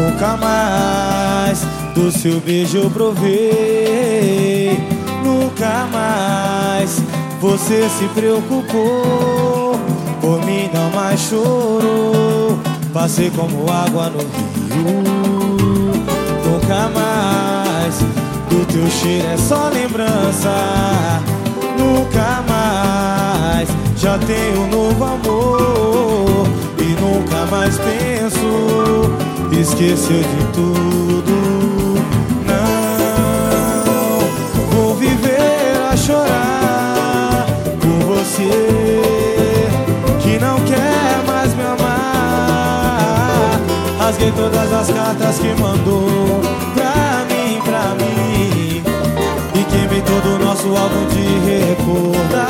Nunca mais do seu beijo provei. Nunca mais você se preocupou. Por mim não mais chorou. Passei como água no rio. Nunca mais do teu cheiro é só lembrança. Nunca mais já tenho um novo amor. E nunca mais penso esqueceu de tudo. Não vou viver a chorar por você que não quer mais me amar. Rasguei todas as cartas que mandou pra mim, pra mim. E queimei todo o nosso álbum de recordação.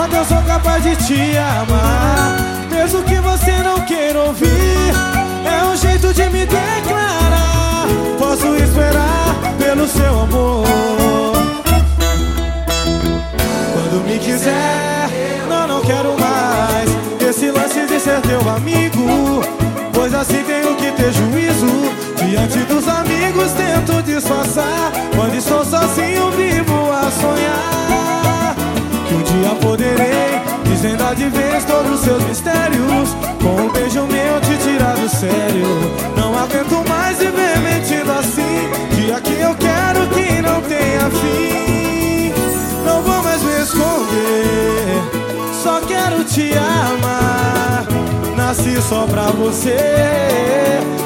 Quanto eu sou capaz de te amar, mesmo que você não queira ouvir. De vez todos os seus mistérios. Com um beijo meu te tirar do sério. Não aguento mais viver mentindo assim. Dia que eu quero que não tenha fim. Não vou mais me esconder. Só quero te amar. Nasci só pra você.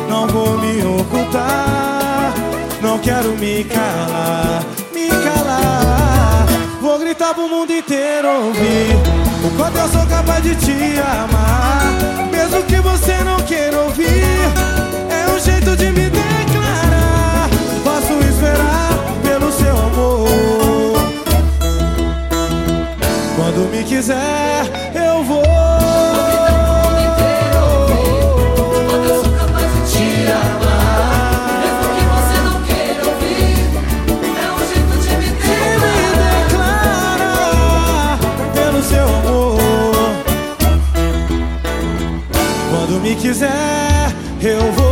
Não vou me ocultar. Não quero me calar, me calar. Vou gritar pro mundo inteiro ouvir o quanto eu sou capaz de te amar. Mesmo que você não queira ouvir, é um jeito de me declarar. Posso esperar pelo seu amor. Quando me quiser, quiser, eu vou.